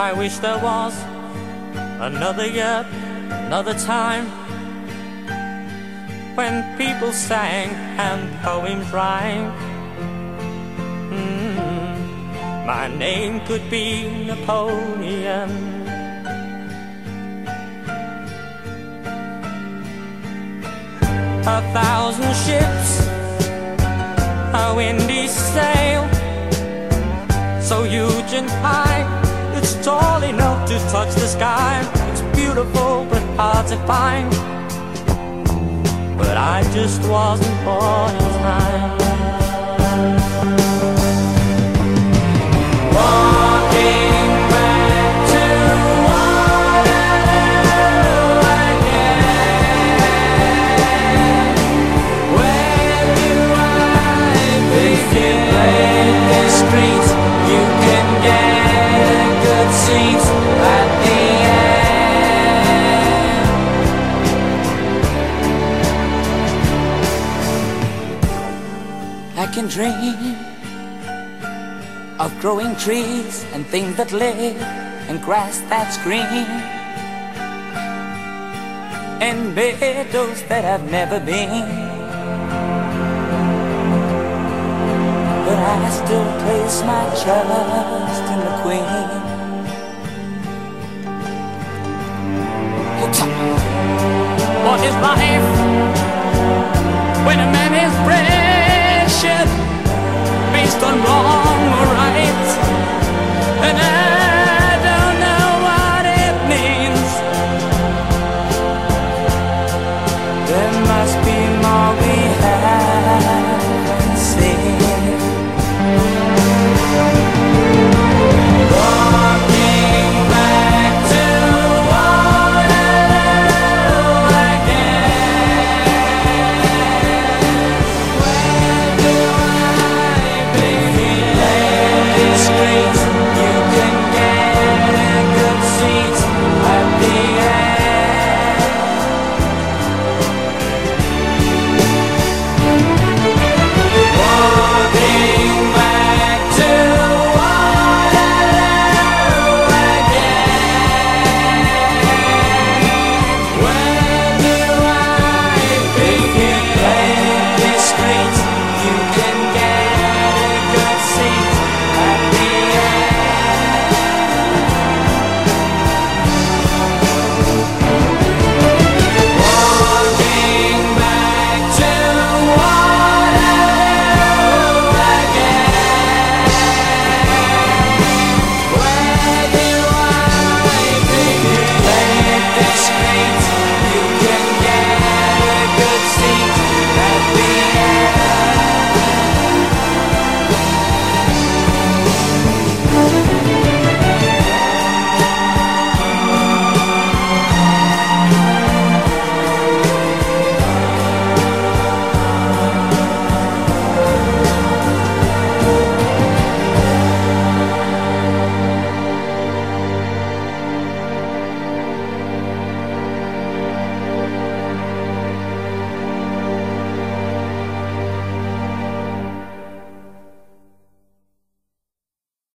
I wish there was another year, another time when people sang and poems rhymed. Mm, my name could be Napoleon. A thousand ships, a windy sail, so huge and high, it's tall enough to touch the sky. It's beautiful but hard to find but I just wasn't born in time. Can dream of growing trees and things that live and grass that's green and meadows that I've never been. But I still place my trust in the Queen. What is life? done wrong.